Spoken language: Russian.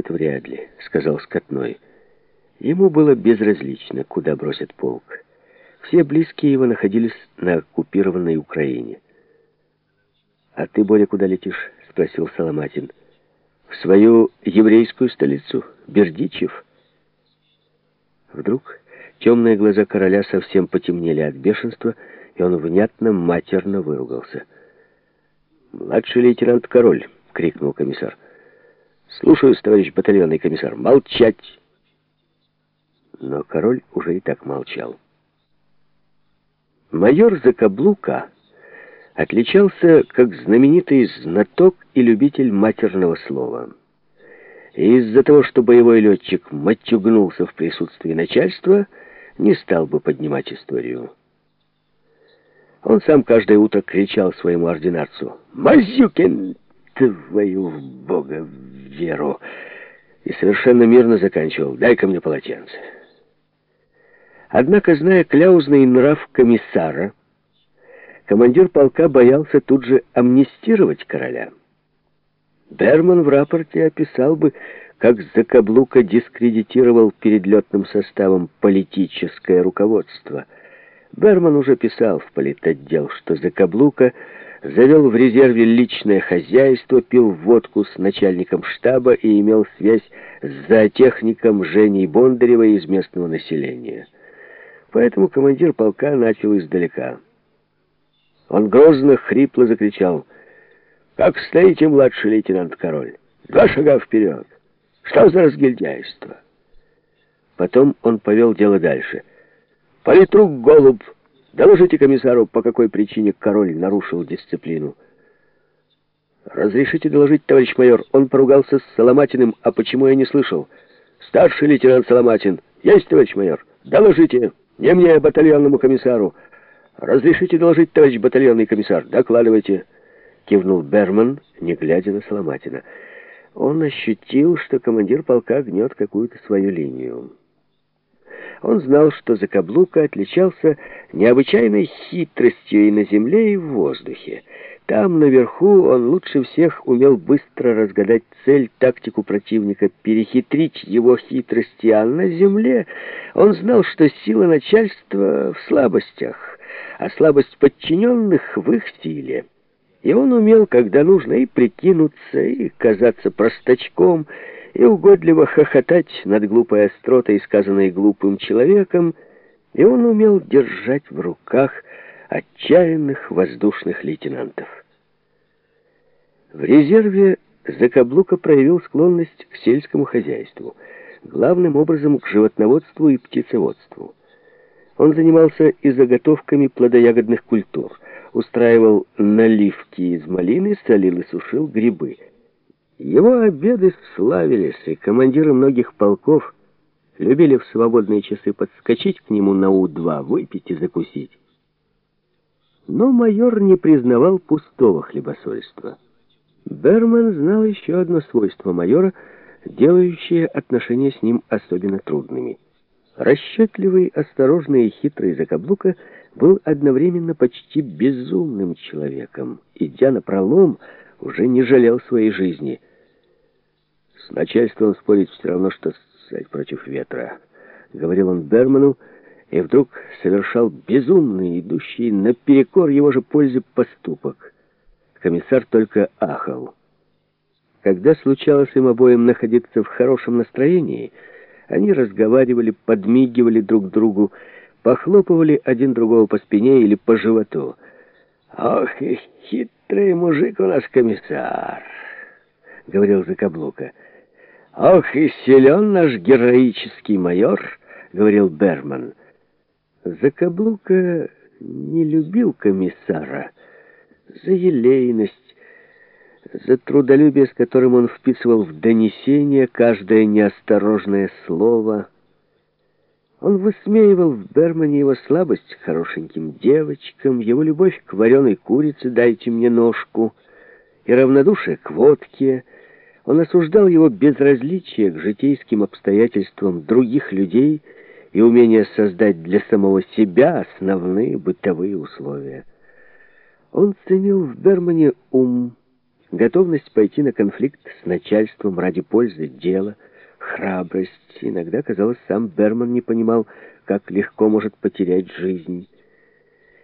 это вряд ли», — сказал Скотной. Ему было безразлично, куда бросят полк. Все близкие его находились на оккупированной Украине. «А ты, Боря, куда летишь?» — спросил Соломатин. «В свою еврейскую столицу, Бердичев». Вдруг темные глаза короля совсем потемнели от бешенства, и он внятно, матерно выругался. «Младший лейтенант Король!» — крикнул комиссар. «Слушаюсь, товарищ батальонный комиссар. Молчать!» Но король уже и так молчал. Майор Закаблука отличался как знаменитый знаток и любитель матерного слова. Из-за того, что боевой летчик матюгнулся в присутствии начальства, не стал бы поднимать историю. Он сам каждое утро кричал своему ординарцу «Мазюкин, твою в Бога веру!» и совершенно мирно заканчивал «Дай-ка мне полотенце». Однако, зная кляузный нрав комиссара, командир полка боялся тут же амнистировать короля. Берман в рапорте описал бы, как Закаблука дискредитировал перед летным составом политическое руководство. Берман уже писал в политотдел, что Закаблука завел в резерве личное хозяйство, пил водку с начальником штаба и имел связь с зоотехником Женей Бондаревой из местного населения. Поэтому командир полка начал издалека. Он грозно, хрипло закричал. «Как стоите, младший лейтенант Король? Два шага вперед! Что за разгильдяйство?» Потом он повел дело дальше. «Политрук Голуб, доложите комиссару, по какой причине Король нарушил дисциплину». «Разрешите доложить, товарищ майор, он поругался с Соломатиным, а почему я не слышал?» «Старший лейтенант Соломатин, есть, товарищ майор, доложите!» Не мне, а батальонному комиссару. Разрешите доложить, товарищ батальонный комиссар? Докладывайте. Кивнул Берман, не глядя на Соломатина. Он ощутил, что командир полка гнет какую-то свою линию. Он знал, что Закаблука отличался необычайной хитростью и на земле, и в воздухе. Там, наверху, он лучше всех умел быстро разгадать цель, тактику противника, перехитрить его хитрости, а на земле он знал, что сила начальства в слабостях, а слабость подчиненных в их силе. И он умел, когда нужно, и прикинуться, и казаться простачком, и угодливо хохотать над глупой остротой, сказанной глупым человеком, и он умел держать в руках отчаянных воздушных лейтенантов. В резерве Закаблука проявил склонность к сельскому хозяйству, главным образом к животноводству и птицеводству. Он занимался и заготовками плодоягодных культур, устраивал наливки из малины, солил и сушил грибы. Его обеды славились, и командиры многих полков любили в свободные часы подскочить к нему на У-2, выпить и закусить. Но майор не признавал пустого хлебосольства. Берман знал еще одно свойство майора, делающее отношения с ним особенно трудными. Расчетливый, осторожный и хитрый Закаблука был одновременно почти безумным человеком. Идя на пролом, уже не жалел своей жизни. С начальством спорить все равно, что ссать против ветра, — говорил он Берману, и вдруг совершал безумный, идущий наперекор его же пользе поступок — Комиссар только ахал. Когда случалось им обоим находиться в хорошем настроении, они разговаривали, подмигивали друг другу, похлопывали один другого по спине или по животу. «Ох и хитрый мужик у нас комиссар!» — говорил Закаблука. «Ох и силен наш героический майор!» — говорил Берман. Закаблука не любил комиссара, — за елейность, за трудолюбие, с которым он вписывал в донесение каждое неосторожное слово. Он высмеивал в Бермане его слабость к хорошеньким девочкам, его любовь к вареной курице «дайте мне ножку» и равнодушие к водке. Он осуждал его безразличие к житейским обстоятельствам других людей и умение создать для самого себя основные бытовые условия. Он ценил в Бермане ум, готовность пойти на конфликт с начальством ради пользы дела, храбрость. Иногда, казалось, сам Берман не понимал, как легко может потерять жизнь.